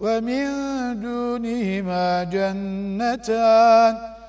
ومن دونهما جنتان